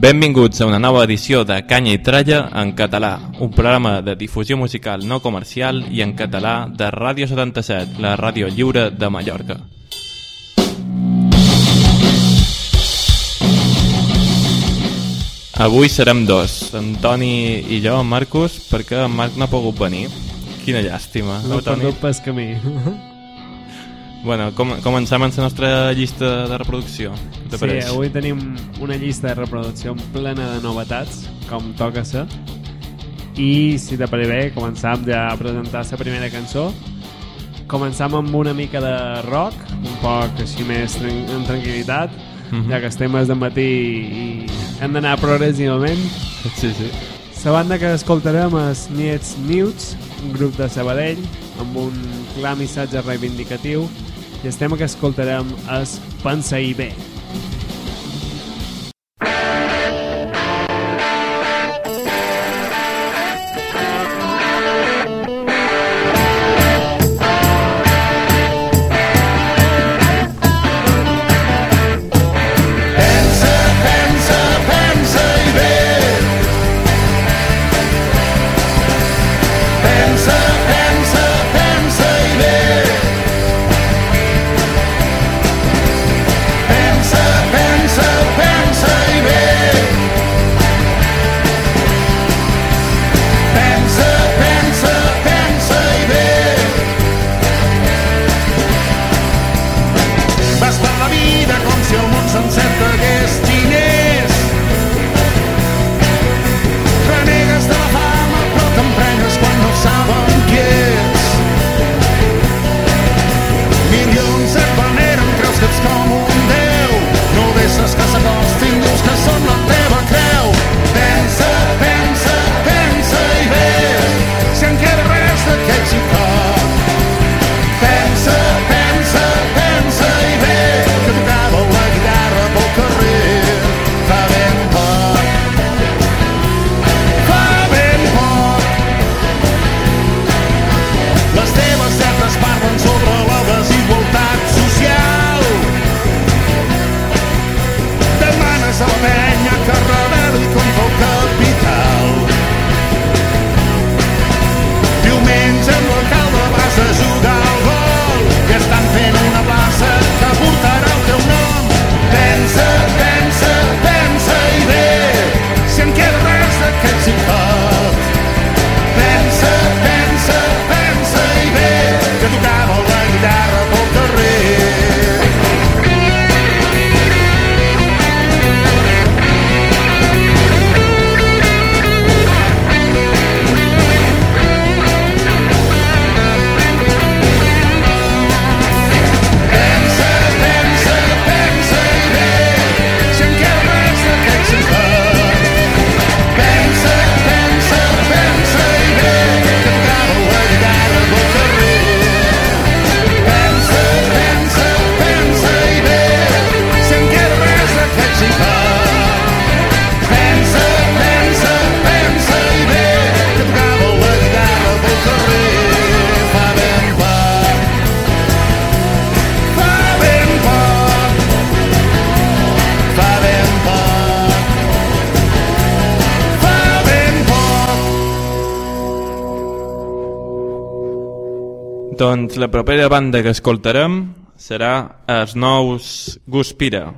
Benvinguts a una nova edició de Canya i Tralla en català, un programa de difusió musical no comercial i en català de Ràdio 77, la ràdio lliure de Mallorca. Avui serem dos, en Toni i jo, en Marcus, perquè en Marc no ha pogut venir. Quina llàstima, Toni? perdut pas camí. Bueno, com, comencem amb la nostra llista de reproducció. Sí, avui tenim una llista de reproducció plena de novetats, com toca ser. I, si te pareix bé, començam ja a presentar la primera cançó. Començam amb una mica de rock, un poc així més en tranquil·litat, Mhm. ja que estem de matí i hem d'anar progressivament. Sí, sí. La banda que escoltarem és Niets Nudes, un grup de Sabadell, amb un clar missatge reivindicatiu, i el tema que escoltarem és Pensa-hi bé. Doncs la propera banda que escoltarem serà els nous Guspira,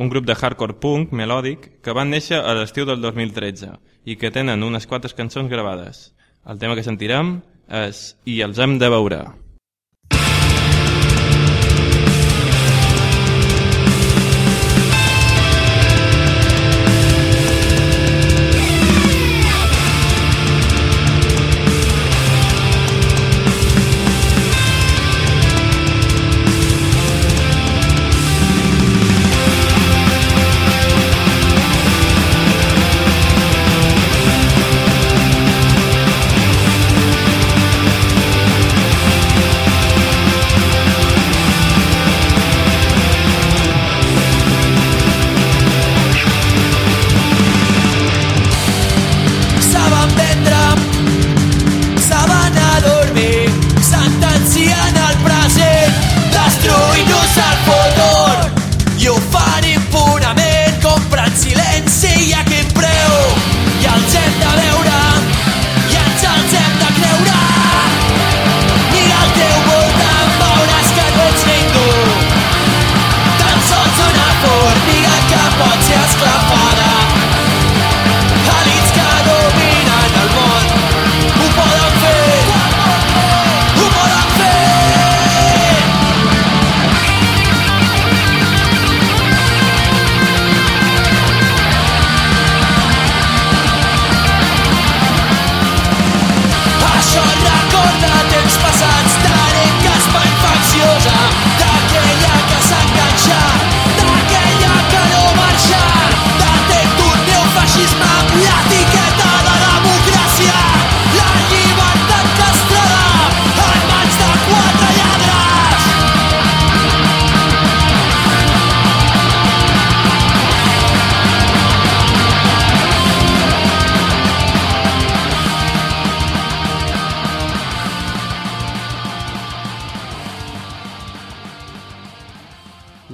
un grup de hardcore punk melòdic que van néixer a l'estiu del 2013 i que tenen unes quantes cançons gravades. El tema que sentirem és I els hem de veure.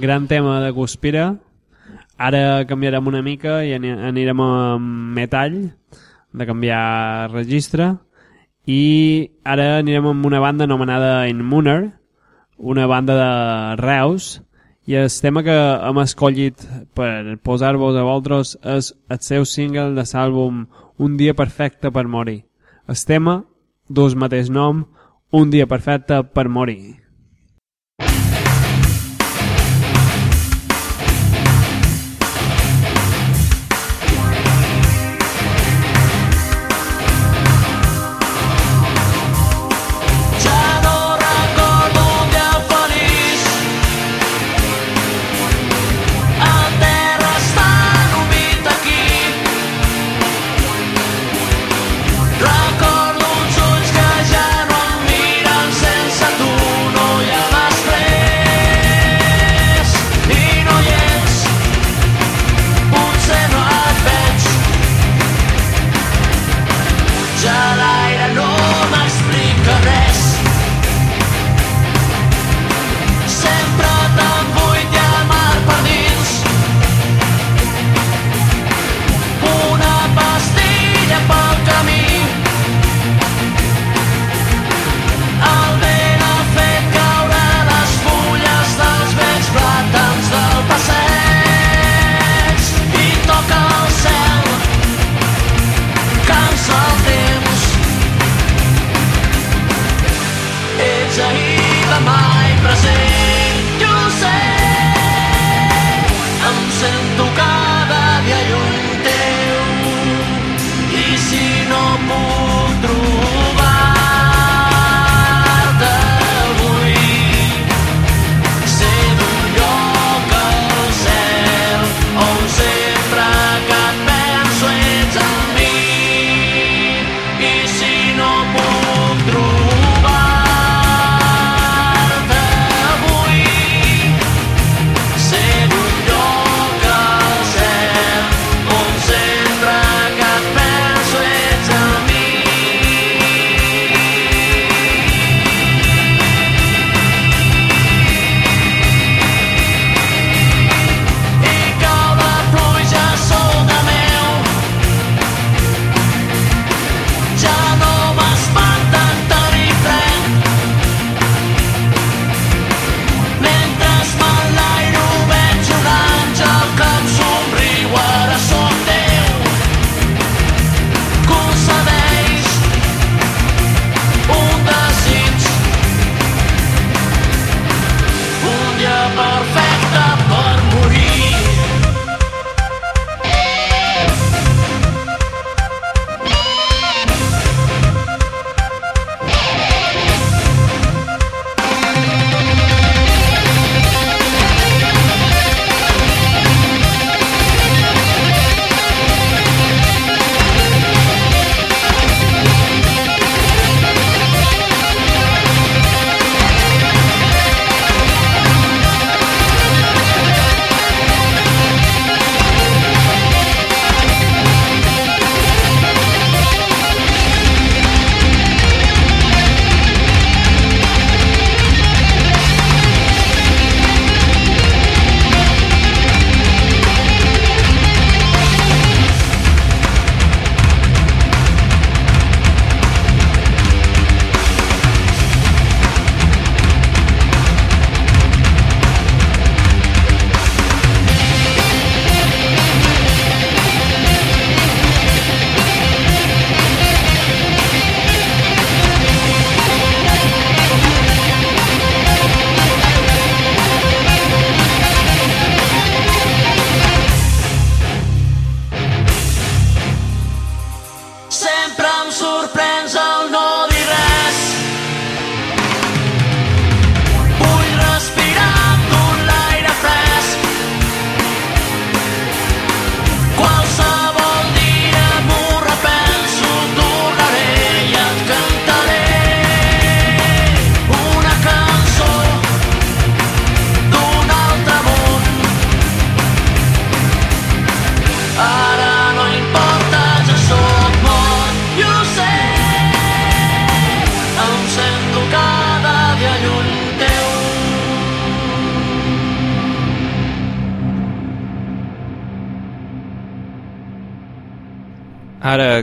Gran tema de Guspira. Ara canviarem una mica i ani- anirem a metall, de canviar registre, i ara anirem amb una banda anomenada Inmuner, una banda de Reus, i el tema que hem escollit per posar-vos a vosaltres és el seu single de l'àlbum Un dia perfecte per morir. El tema, dus mateix nom, Un dia perfecte per morir.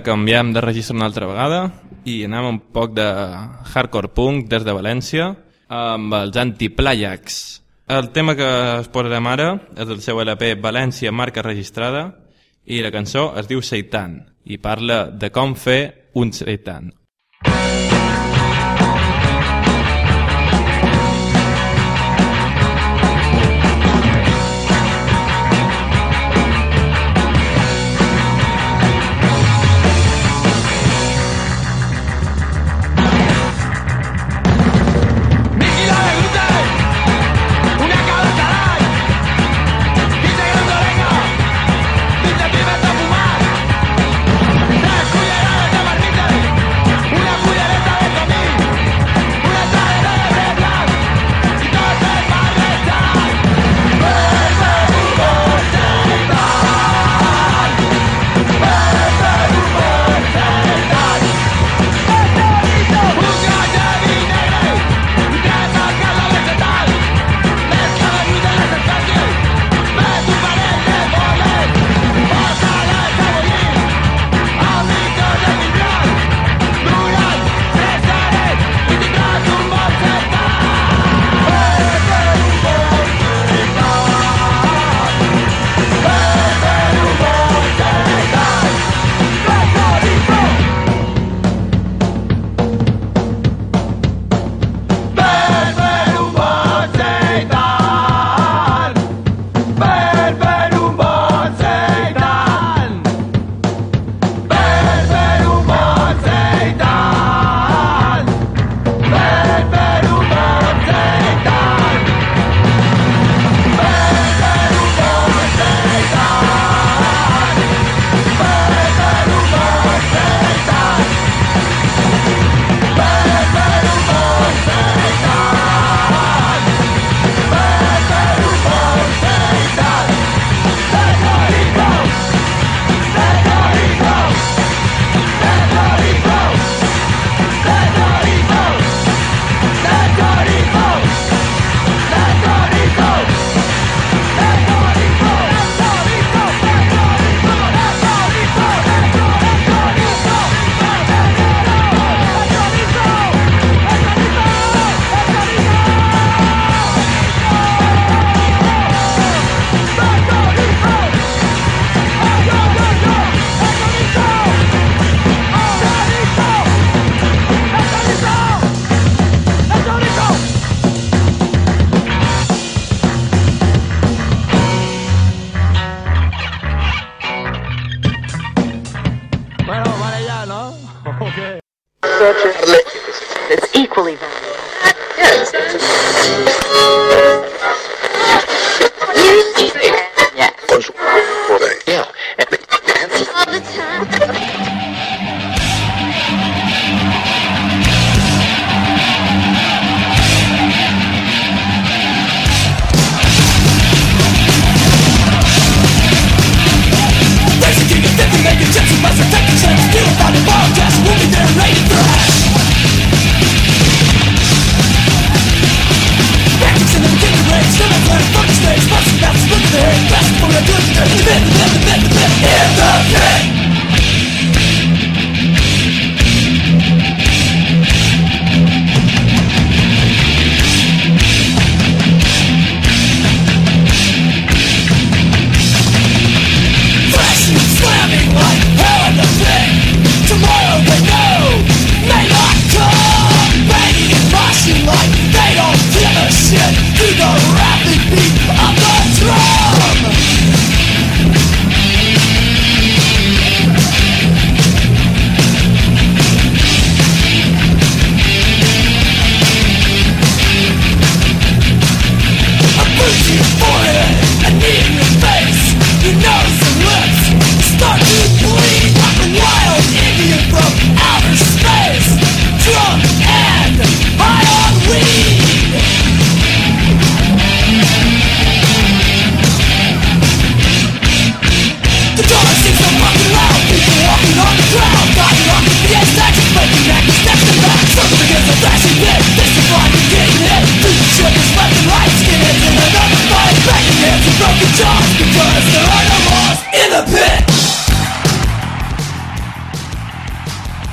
canviem de registre una altra vegada i anem un poc de hardcore punk des de València amb els antiplàyacs. El tema que es posarem ara és del seu LP València marca registrada i la cançó es diu Seitan i parla de com fer un seitan.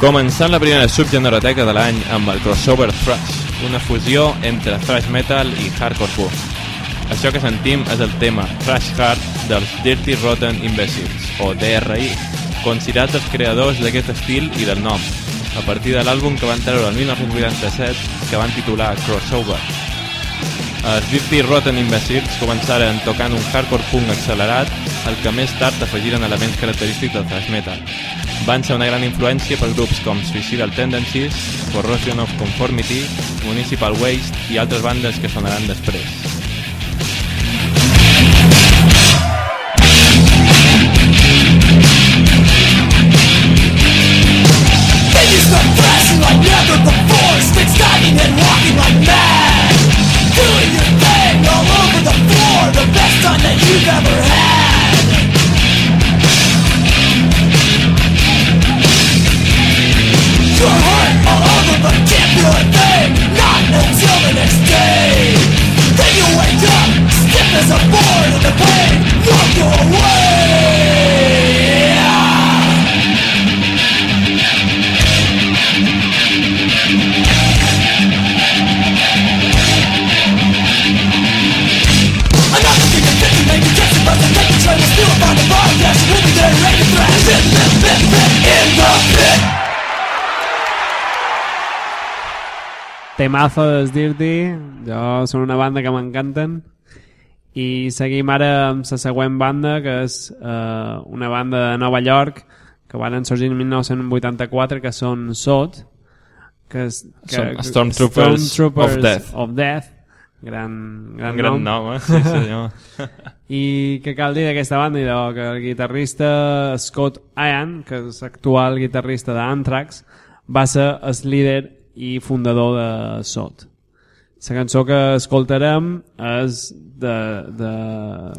Començant la primera subgeneroteca de l'any amb el crossover thrash, una fusió entre thrash metal i hardcore punk. Això que sentim és el tema Thrash Hard dels Dirty Rotten Imbeciles, o DRI, considerats els creadors d'aquest estil i del nom, a partir de l'àlbum que van treure el 1987 que van titular Crossover. Els Dirty Rotten Imbeciles començaren tocant un hardcore punk accelerat, el que més tard afegiren elements característics del thrash metal. Van ser una gran influència per grups com Suicidal Tendencies, Corrosion of Conformity, Municipal Waste i altres bandes que sonaran després. Temazo dels Dirty, jo són una banda que m'encanten i seguim ara amb la següent banda que és eh, una banda de Nova York que van sorgir en 1984 que són SOT que és, que, Són Stormtroopers of Death. of Death gran, gran, gran nom. nom, eh? Sí, senyor. I què cal dir d'aquesta banda? Idò, que el guitarrista Scott Ian, que és l'actual guitarrista d'Anthrax, va ser el líder i fundador de SOT. La cançó que escoltarem és de... de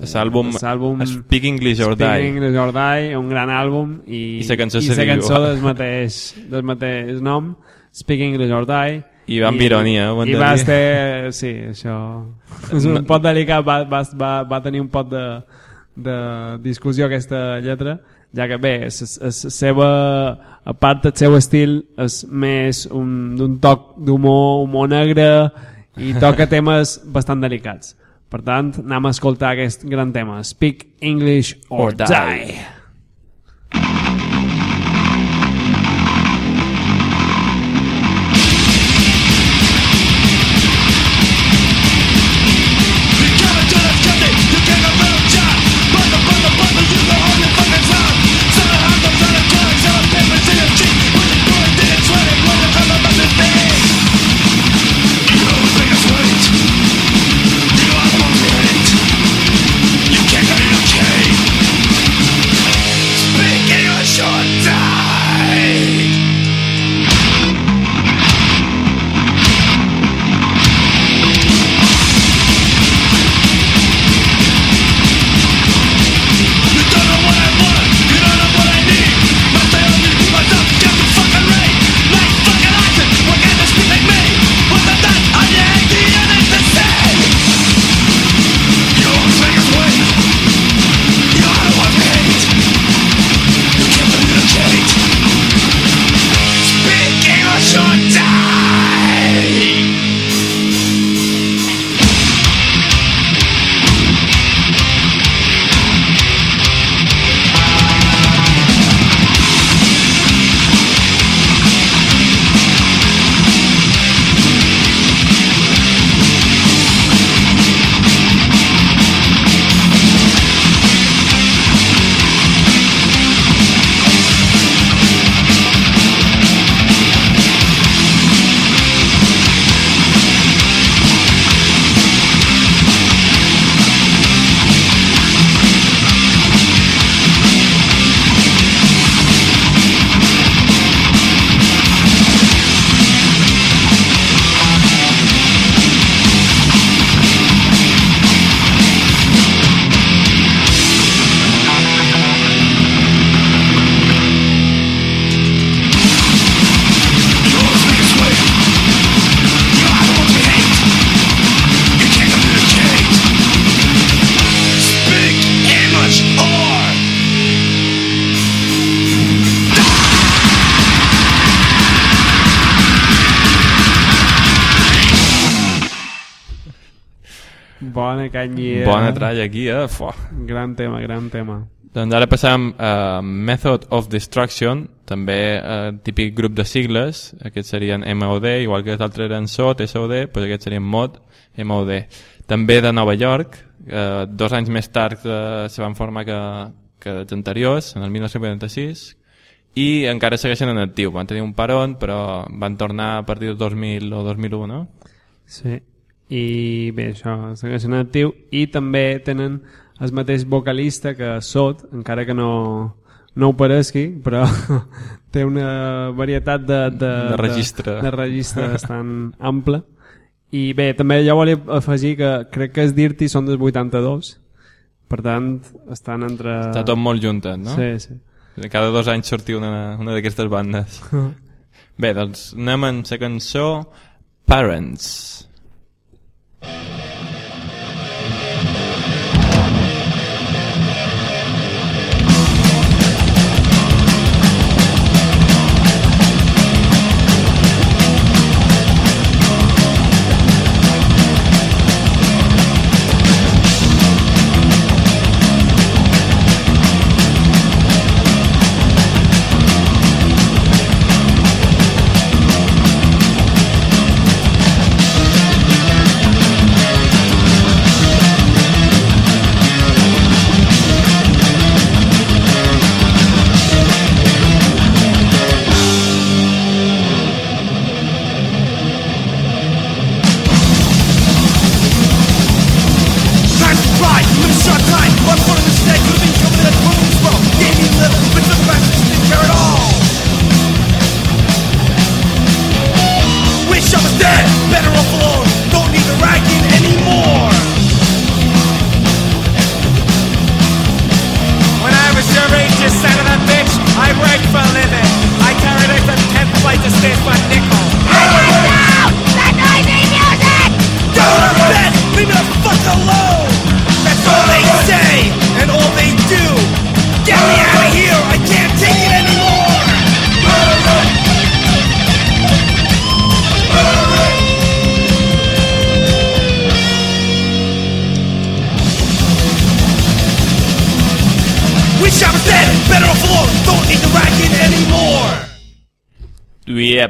l'àlbum Speak English or Speak Die. English or Die, un gran àlbum i, I la cançó i se la cançó del mateix, del mateix nom Speak English or Die. I va amb ironia, ho hem i va estar, sí, això. És un pot delicat va, va, va, va tenir un pot de, de discussió aquesta lletra ja que bé, la seva a part del seu estil és més un- d'un toc d'humor humor negre i toca temes bastant delicats per tant, anem a escoltar aquest gran tema Speak English or, Or die. die. Canya. Bona tralla aquí, eh? Fuà. Gran tema, gran tema. Doncs ara passam a Method of Destruction, també eh, típic grup de sigles, aquests serien MOD, igual que els altres eren SOT, SOD, doncs aquests serien MOD, MOD. També de Nova York, eh, dos anys més tard eh, se van formar que, que els anteriors, en el 1946, i encara segueixen en actiu. Van tenir un paron, però van tornar a partir del 2000 o 2001, no? Sí. I bé, això, segueixen en actiu i també tenen el mateix vocalista que Sot, encara que no, no ho pareixi, però té una varietat de, de, De registre. de, de registre bastant ample. I bé, també jo volia afegir que crec que els Dirty són dels 82, per tant, estan entre... Està tot molt juntat, no? Sí, sí. Cada dos anys sortia una, una d'aquestes bandes. Bé, doncs anem amb la cançó Parents. Time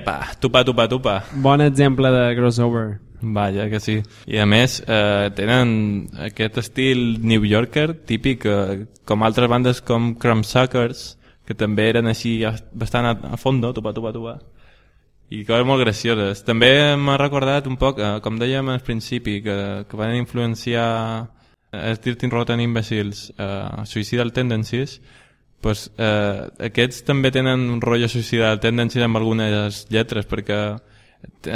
Iepa, tupa, tupa, tupa. Bon exemple de crossover. Vaja, que sí. I a més, eh, tenen aquest estil New Yorker típic, eh, com altres bandes com Crumbsuckers, que també eren així bastant a, a fondo, tupa, tupa, tupa. I coses molt gracioses. També m'ha recordat un poc, eh, com dèiem al principi, que, que van influenciar eh, els Dirty Rotten Imbeciles, eh, Suicidal Tendencies, pues, eh, aquests també tenen un rotllo suicidal tendencies amb algunes lletres, perquè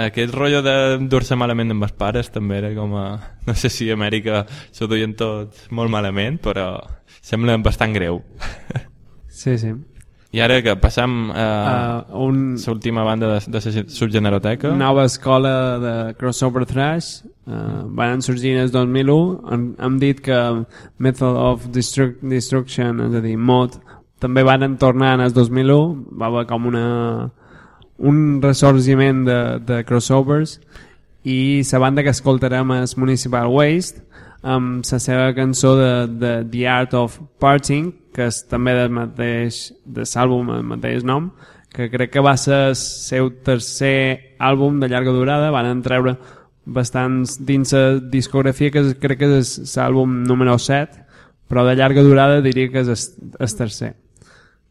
aquest rotllo de dur-se malament amb els pares també era com a... No sé si a Amèrica s'ho duien tots molt malament, però sembla bastant greu. Sí, sí. I ara que passam a Uh, un, l'última banda de, de la subgeneroteca. nova escola de crossover thrash uh, van sorgir en el 2001 han, hem dit que Method of Destruc Destruction és a dir, MOD també van tornar en el 2001 va haver com una un ressorgiment de, de crossovers i la banda que escoltarem és Municipal Waste amb la seva cançó de, de The Art of Parting que és també del mateix de l'àlbum el mateix nom que crec que va ser el seu tercer àlbum de llarga durada. Van treure bastants dins la discografia que crec que és l'àlbum número 7 però de llarga durada diria que és el tercer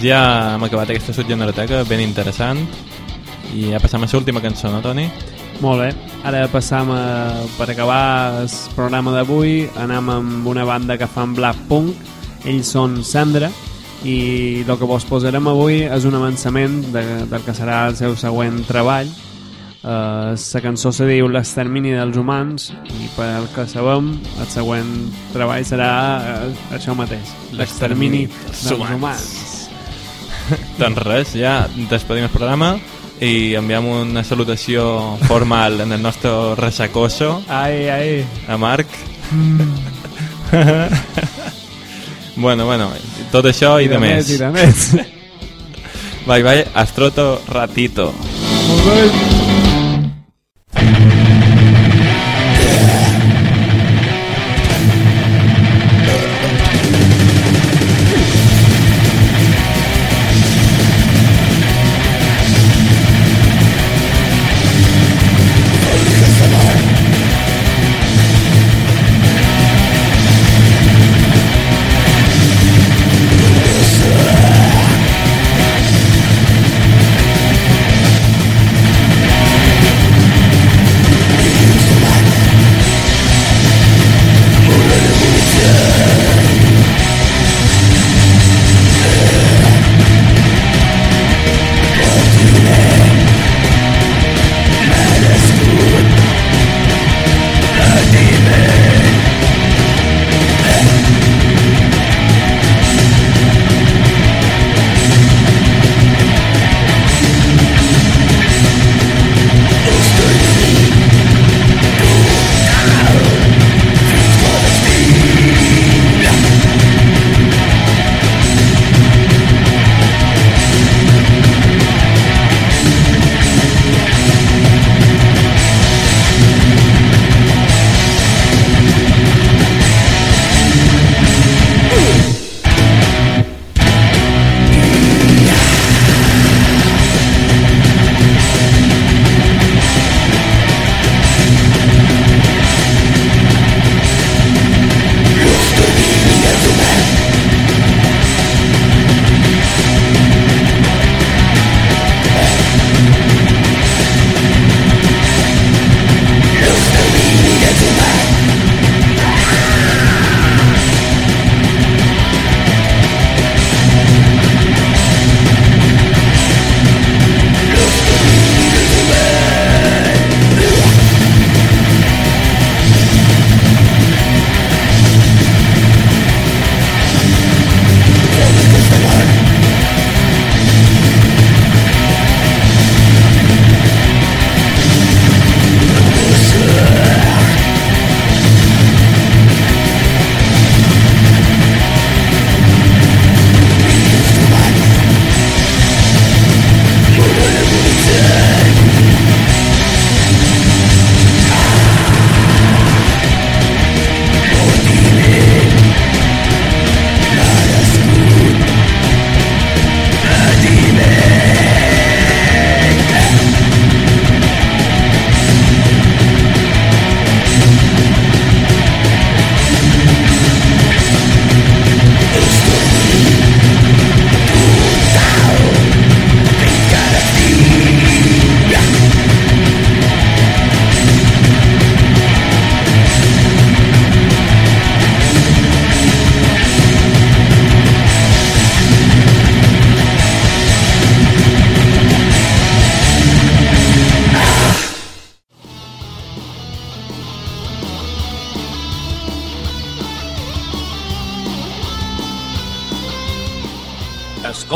pues ja hem acabat aquesta subgeneroteca ben interessant. I ja passam a l'última cançó, no, Toni? Molt bé, ara passam a, per acabar el programa d'avui anem amb una banda que fan black punk. Ells són Sandra. I el que vos posarem avui és un avançament de, del que serà el seu següent treball. Uh, la cançó se diu L'extermini dels humans i per el que sabem el següent treball serà uh, això mateix L'extermini dels humans. humans Doncs res, ja despedim el programa i enviem una salutació formal en el nostre resacoso ai, ai a Marc. bueno, bueno, tot això i, de, més. i de més Bye bye, astroto ratito. Molt bé.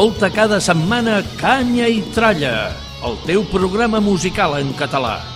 Escolta cada setmana Canya i Tralla, el teu programa musical en català.